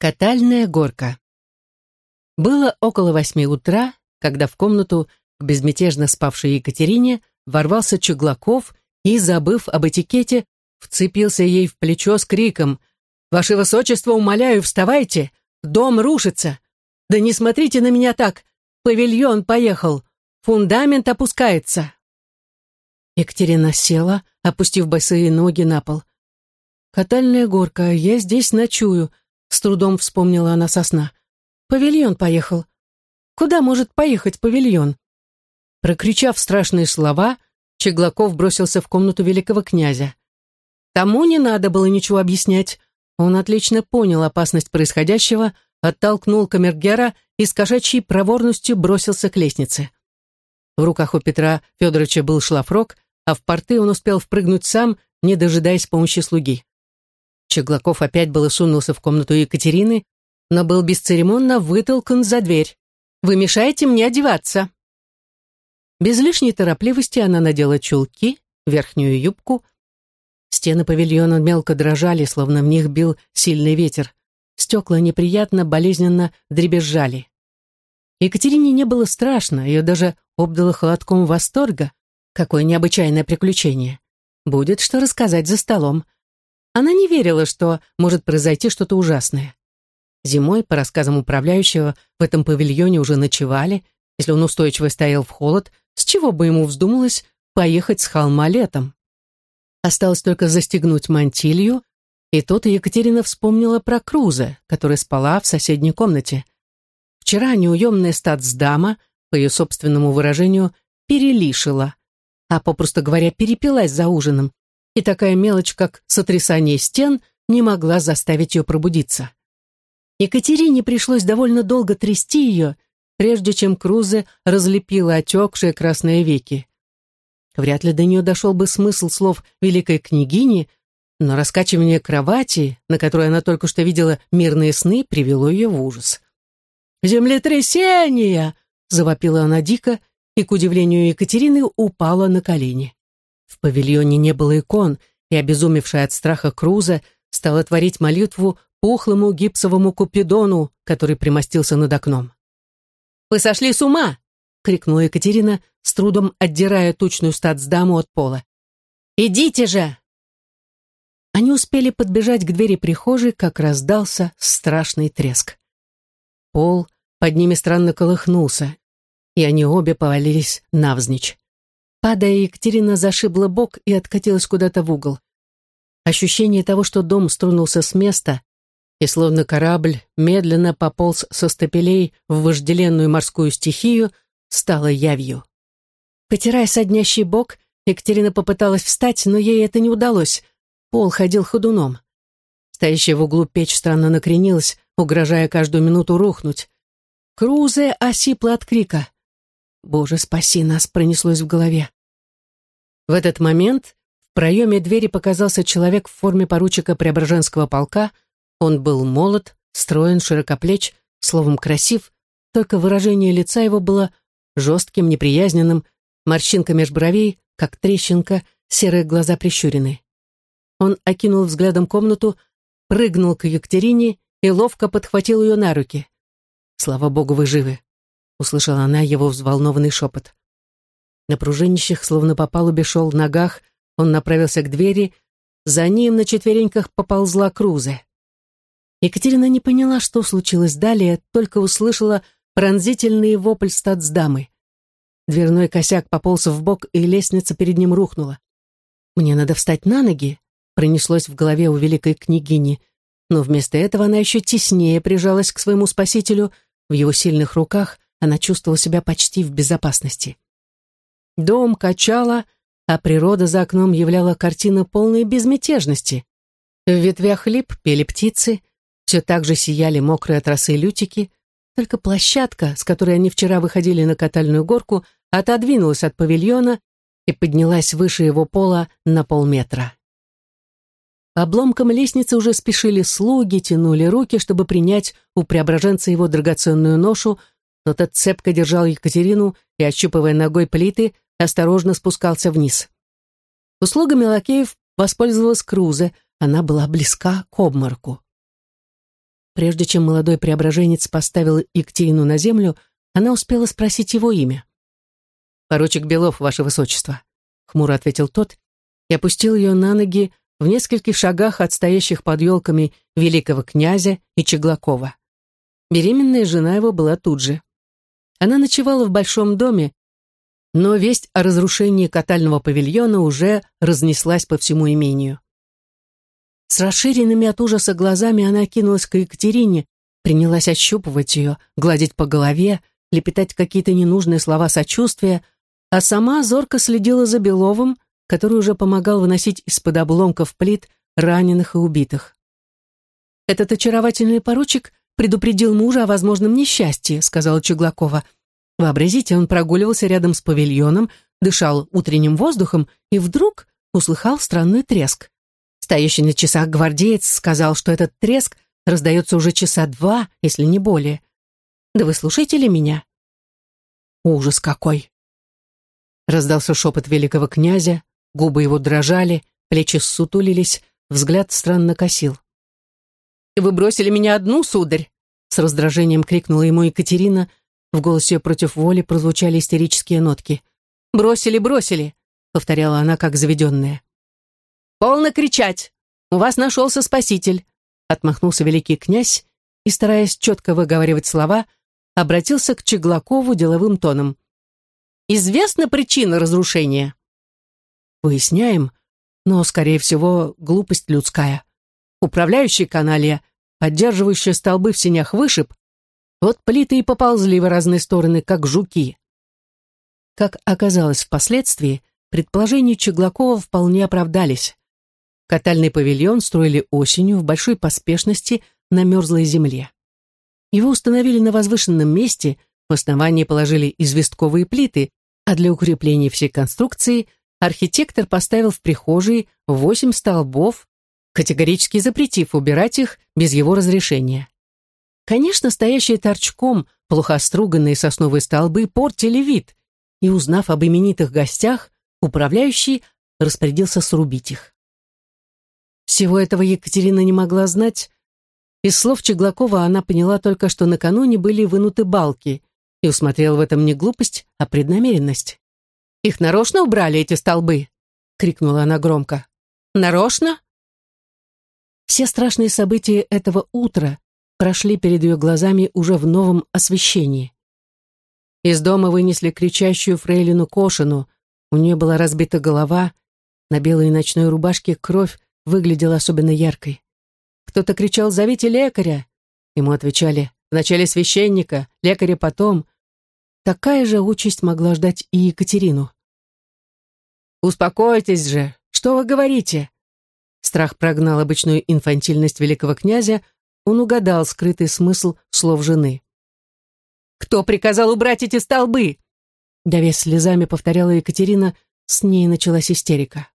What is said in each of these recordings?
Катальная горка. Было около восьми утра, когда в комнату к безмятежно спавшей Екатерине ворвался Чуглаков и, забыв об этикете, вцепился ей в плечо с криком «Ваше Высочество, умоляю, вставайте! Дом рушится! Да не смотрите на меня так! Павильон поехал! Фундамент опускается!» Екатерина села, опустив босые ноги на пол. «Катальная горка, я здесь ночую», с трудом вспомнила она сосна. Павильон поехал. Куда может поехать павильон? Прокричав страшные слова, Чеглаков бросился в комнату великого князя. Тому не надо было ничего объяснять. Он отлично понял опасность происходящего, оттолкнул камергера и с кошачьей проворностью бросился к лестнице. В руках у Петра Федоровича был шлафрок, а в порты он успел впрыгнуть сам, не дожидаясь помощи слуги. Чеглаков опять было сунулся в комнату Екатерины, но был бесцеремонно вытолкан за дверь. «Вы мешаете мне одеваться!» Без лишней торопливости она надела чулки, верхнюю юбку. Стены павильона мелко дрожали, словно в них бил сильный ветер. Стекла неприятно, болезненно дребезжали. Екатерине не было страшно, ее даже обдало холодком восторга. Какое необычайное приключение. Будет что рассказать за столом. Она не верила, что может произойти что-то ужасное. Зимой, по рассказам управляющего, в этом павильоне уже ночевали. Если он устойчиво стоял в холод, с чего бы ему вздумалось поехать с холма летом? Осталось только застегнуть мантилью, и тут Екатерина вспомнила про Круза, которая спала в соседней комнате. Вчера неуемная статсдама, по ее собственному выражению, перелишила, а, попросту говоря, перепилась за ужином, и такая мелочь, как сотрясание стен, не могла заставить ее пробудиться. Екатерине пришлось довольно долго трясти ее, прежде чем Крузе разлепила отекшие красные веки. Вряд ли до нее дошел бы смысл слов великой княгини, но раскачивание кровати, на которой она только что видела мирные сны, привело ее в ужас. «Землетрясение!» — завопила она дико, и, к удивлению Екатерины, упала на колени. В павильоне не было икон, и обезумевшая от страха Круза стала творить молитву пухлому гипсовому купидону, который примостился над окном. «Вы сошли с ума!» — крикнула Екатерина, с трудом отдирая тучную статсдаму от пола. «Идите же!» Они успели подбежать к двери прихожей, как раздался страшный треск. Пол под ними странно колыхнулся, и они обе повалились навзничь. Падая, Екатерина зашибла бок и откатилась куда-то в угол. Ощущение того, что дом струнулся с места, и словно корабль медленно пополз со стапелей в вожделенную морскую стихию, стало явью. Потирая соднящий бок, Екатерина попыталась встать, но ей это не удалось. Пол ходил ходуном. Стоящая в углу печь странно накренилась, угрожая каждую минуту рухнуть. Крузе осипла от крика. «Боже, спаси нас!» пронеслось в голове. В этот момент в проеме двери показался человек в форме поручика Преображенского полка. Он был молод, строен, широкоплеч, словом, красив, только выражение лица его было жестким, неприязненным, морщинка меж бровей, как трещинка, серые глаза прищурены. Он окинул взглядом комнату, прыгнул к Екатерине и ловко подхватил ее на руки. «Слава богу, вы живы!» Услышала она его взволнованный шепот. На пружинищах, словно по палубе шел в ногах, он направился к двери, за ним на четвереньках поползла Крузе. Екатерина не поняла, что случилось далее, только услышала пронзительный вопль статсдамы. Дверной косяк пополз в бок, и лестница перед ним рухнула. «Мне надо встать на ноги», — пронеслось в голове у великой княгини, но вместо этого она еще теснее прижалась к своему спасителю, в его сильных руках она чувствовала себя почти в безопасности. Дом качала, а природа за окном являла картину полной безмятежности. В ветвях лип пели птицы, все так же сияли мокрые от росы лютики, только площадка, с которой они вчера выходили на катальную горку, отодвинулась от павильона и поднялась выше его пола на полметра. По обломкам лестницы уже спешили слуги, тянули руки, чтобы принять у преображенца его драгоценную ношу, но тот цепко держал Екатерину и, ощупывая ногой плиты, осторожно спускался вниз. Услугами лакеев воспользовалась Крузе, она была близка к обмороку. прежде чем молодой преображенец поставил Екатерину на землю, она успела спросить его имя. «Поручик Белов, ваше высочество», — хмуро ответил тот и опустил ее на ноги в нескольких шагах от стоящих под елками великого князя и Чеглакова. Беременная жена его была тут же. Она ночевала в большом доме, но весть о разрушении катального павильона уже разнеслась по всему имению. С расширенными от ужаса глазами она кинулась к Екатерине, принялась ощупывать ее, гладить по голове, лепетать какие-то ненужные слова сочувствия, а сама зорко следила за Беловым, который уже помогал выносить из-под обломков плит раненых и убитых. «Этот очаровательный поручик предупредил мужа о возможном несчастье», сказала Чуглакова. Вообразите, он прогуливался рядом с павильоном, дышал утренним воздухом и вдруг услыхал странный треск. Стоящий на часах гвардеец сказал, что этот треск раздается уже часа два, если не более. Да вы слушаете ли меня? Ужас какой! Раздался шепот великого князя, губы его дрожали, плечи ссутулились, взгляд странно косил. «Вы бросили меня одну, сударь!» С раздражением крикнула ему Екатерина. В голосе против воли прозвучали истерические нотки. «Бросили, бросили!» — повторяла она, как заведенная. «Полно кричать! У вас нашелся спаситель!» Отмахнулся великий князь и, стараясь четко выговаривать слова, обратился к Чеглакову деловым тоном. «Известна причина разрушения?» «Выясняем, но, скорее всего, глупость людская. Управляющий каналия, поддерживающий столбы в сенях вышиб, вот плиты и поползли в разные стороны, как жуки». Как оказалось впоследствии, предположения Чеглакова вполне оправдались. Катальный павильон строили осенью в большой поспешности на мерзлой земле. Его установили на возвышенном месте, в основании положили известковые плиты, а для укрепления всей конструкции архитектор поставил в прихожей восемь столбов, категорически запретив убирать их без его разрешения. Конечно, стоящие торчком плохо оструганные сосновые столбы портили вид, и, узнав об именитых гостях, управляющий распорядился срубить их. Всего этого Екатерина не могла знать. Из слов Чеглакова она поняла только, что накануне были вынуты балки, и усмотрела в этом не глупость, а преднамеренность. «Их нарочно убрали, эти столбы?» — крикнула она громко. «Нарочно?» Все страшные события этого утра прошли перед ее глазами уже в новом освещении. Из дома вынесли кричащую фрейлину Кошину, у нее была разбита голова, на белой ночной рубашке кровь выглядела особенно яркой. Кто-то кричал «Зовите лекаря!» Ему отвечали «Вначале священника, лекаря потом». Такая же участь могла ждать и Екатерину. «Успокойтесь же! Что вы говорите?» Страх прогнал обычную инфантильность великого князя, он угадал скрытый смысл слов жены. «Кто приказал убрать эти столбы?» Давясь слезами, повторяла Екатерина, с ней началась истерика.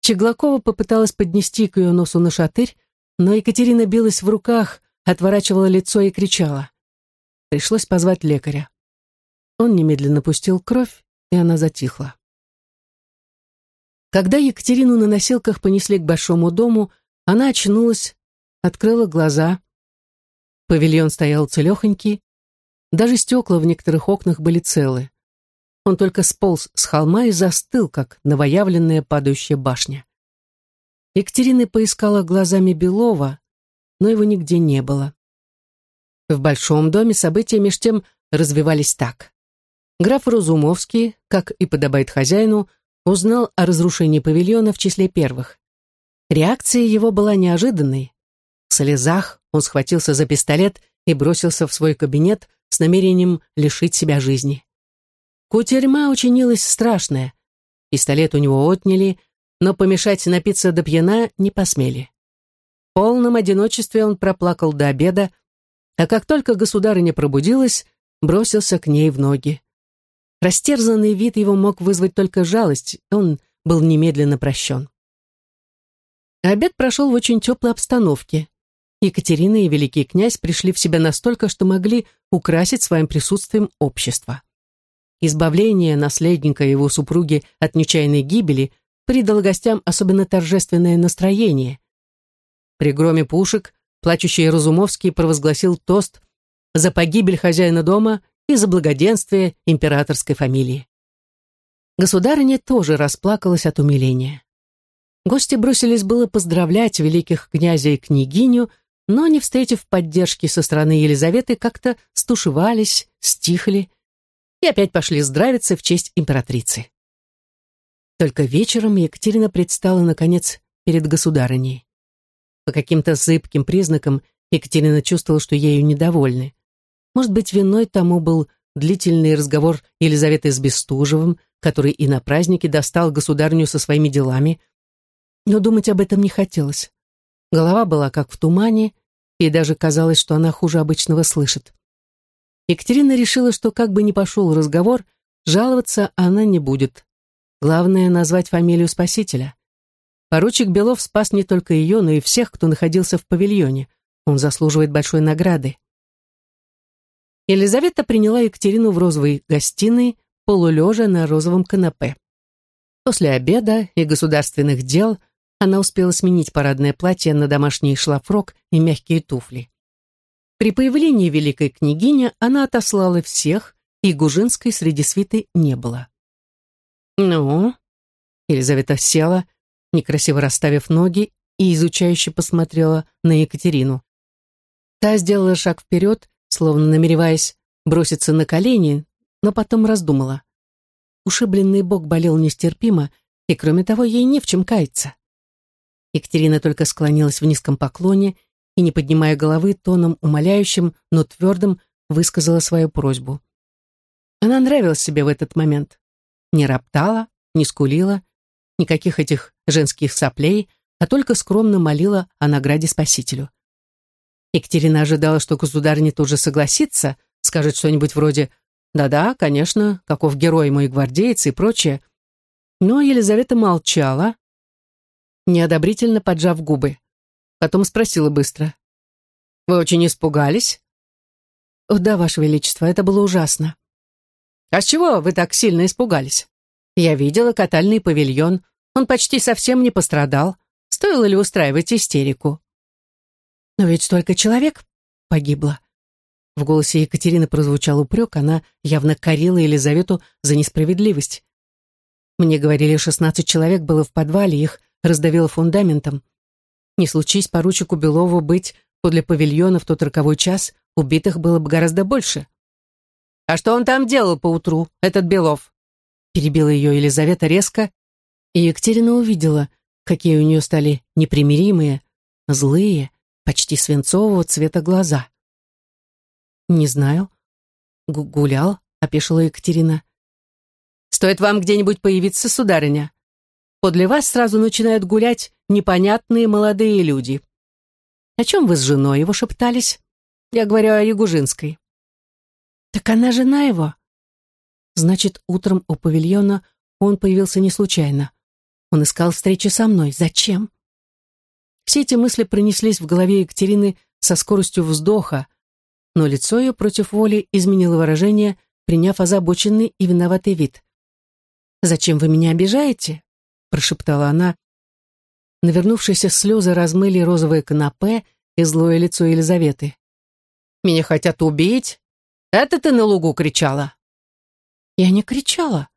Чеглакова попыталась поднести к ее носу на шатырь, но Екатерина билась в руках, отворачивала лицо и кричала. Пришлось позвать лекаря. Он немедленно пустил кровь, и она затихла. Когда Екатерину на носилках понесли к большому дому, она очнулась, открыла глаза. Павильон стоял целехонький, даже стекла в некоторых окнах были целы. Он только сполз с холма и застыл, как новоявленная падающая башня. Екатерина поискала глазами Белова, но его нигде не было. В большом доме события меж тем развивались так. Граф Разумовский, как и подобает хозяину, узнал о разрушении павильона в числе первых. Реакция его была неожиданной. В слезах он схватился за пистолет и бросился в свой кабинет с намерением лишить себя жизни. Кутерьма учинилась страшная. Пистолет у него отняли, но помешать напиться до пьяна не посмели. В полном одиночестве он проплакал до обеда, а как только государыня пробудилась, бросился к ней в ноги. Растерзанный вид его мог вызвать только жалость, он был немедленно прощен. Обед прошел в очень теплой обстановке. Екатерина и великий князь пришли в себя настолько, что могли украсить своим присутствием общество. Избавление наследника и его супруги от нечаянной гибели придало гостям особенно торжественное настроение. При громе пушек плачущий Разумовский провозгласил тост за погибель хозяина дома и за благоденствие императорской фамилии. Государыня тоже расплакалась от умиления. Гости бросились было поздравлять великих князя и княгиню, но, не встретив поддержки со стороны Елизаветы, как-то стушевались, стихли и опять пошли здравиться в честь императрицы. Только вечером Екатерина предстала, наконец, перед государыней. По каким-то зыбким признакам Екатерина чувствовала, что ею недовольны. Может быть, виной тому был длительный разговор Елизаветы с Бестужевым, который и на празднике достал государню со своими делами. Но думать об этом не хотелось. Голова была как в тумане, и даже казалось, что она хуже обычного слышит. Екатерина решила, что как бы ни пошел разговор, жаловаться она не будет. Главное — назвать фамилию спасителя. Поручик Белов спас не только ее, но и всех, кто находился в павильоне. Он заслуживает большой награды. Елизавета приняла Екатерину в розовой гостиной, полулежа на розовом канапе. После обеда и государственных дел — она успела сменить парадное платье на домашний шлафрок и мягкие туфли. При появлении великой княгини она отослала всех, и Гужинской среди свиты не было. «Ну?» Елизавета села, некрасиво расставив ноги, и изучающе посмотрела на Екатерину. Та сделала шаг вперед, словно намереваясь броситься на колени, но потом раздумала. Ушибленный бок болел нестерпимо, и, кроме того, ей не в чем каяться. Екатерина только склонилась в низком поклоне и, не поднимая головы, тоном умоляющим, но твердым, высказала свою просьбу. Она нравилась себе в этот момент. Не роптала, не скулила, никаких этих женских соплей, а только скромно молила о награде спасителю. Екатерина ожидала, что государь тут же согласится, скажет что-нибудь вроде «Да-да, конечно, каков герой мой гвардеец» и прочее. Но Елизавета молчала, неодобрительно поджав губы. Потом спросила быстро. «Вы очень испугались?» «О, да, Ваше Величество, это было ужасно». «А с чего вы так сильно испугались? Я видела катальный павильон, он почти совсем не пострадал. Стоило ли устраивать истерику?» «Но ведь столько человек погибло». В голосе Екатерины прозвучал упрек, она явно корила Елизавету за несправедливость. Мне говорили, шестнадцать человек было в подвале, их раздавило фундаментом. Не случись поручику Белову быть подле павильона в тот роковой час, убитых было бы гораздо больше. «А что он там делал поутру, этот Белов?» Перебила ее Елизавета резко, и Екатерина увидела, какие у нее стали непримиримые, злые, почти свинцового цвета глаза. «Не знаю. Г гулял», — опешила Екатерина. «Стоит вам где-нибудь появиться, сударыня, подле вас сразу начинают гулять непонятные молодые люди. О чем вы с женой его шептались? Я говорю о Ягужинской. Так она жена его. Значит, утром у павильона он появился не случайно. Он искал встречи со мной. Зачем? Все эти мысли пронеслись в голове Екатерины со скоростью вздоха, но лицо ее против воли изменило выражение, приняв озабоченный и виноватый вид. «Зачем вы меня обижаете? прошептала она. Навернувшиеся слезы размыли розовое канапе и злое лицо Елизаветы. «Меня хотят убить? Это ты на лугу кричала?» «Я не кричала».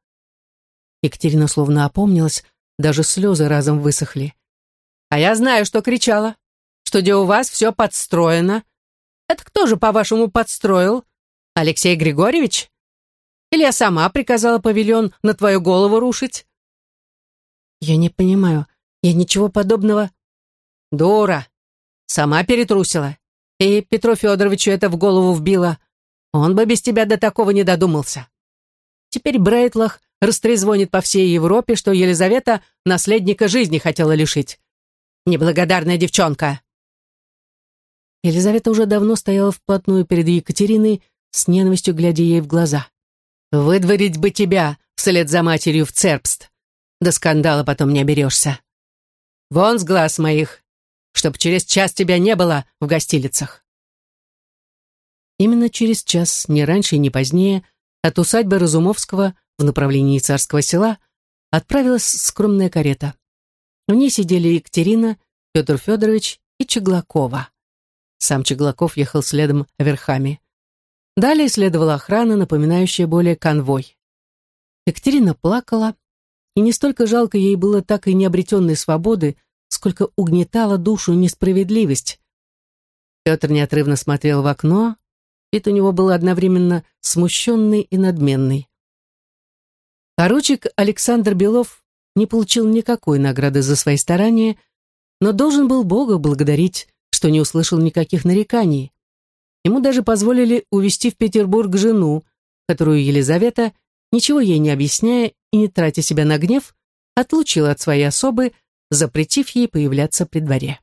Екатерина словно опомнилась, даже слезы разом высохли. «А я знаю, что кричала. Что где у вас все подстроено. Это кто же, по-вашему, подстроил? Алексей Григорьевич? Или я сама приказала павильон на твою голову рушить?» «Я не понимаю. Я ничего подобного...» «Дура! Сама перетрусила. И Петру Федоровичу это в голову вбило. Он бы без тебя до такого не додумался. Теперь Брейтлах растрезвонит по всей Европе, что Елизавета наследника жизни хотела лишить. Неблагодарная девчонка!» Елизавета уже давно стояла вплотную перед Екатериной, с ненавистью глядя ей в глаза. «Выдворить бы тебя вслед за матерью в Цербст!» До скандала потом не оберешься. Вон с глаз моих, чтоб через час тебя не было в гостилицах. Именно через час, не раньше и не позднее, от усадьбы Разумовского в направлении царского села отправилась скромная карета. В ней сидели Екатерина, Петр Федорович и Чеглакова. Сам Чеглаков ехал следом верхами. Далее следовала охрана, напоминающая более конвой. Екатерина плакала, и не столько жалко ей было так и необретенной свободы, сколько угнетала душу несправедливость. Петр неотрывно смотрел в окно, вид у него был одновременно смущенный и надменный. Поручик Александр Белов не получил никакой награды за свои старания, но должен был Бога благодарить, что не услышал никаких нареканий. Ему даже позволили увезти в Петербург жену, которую Елизавета, ничего ей не объясняя и не тратя себя на гнев, отлучила от своей особы, запретив ей появляться при дворе.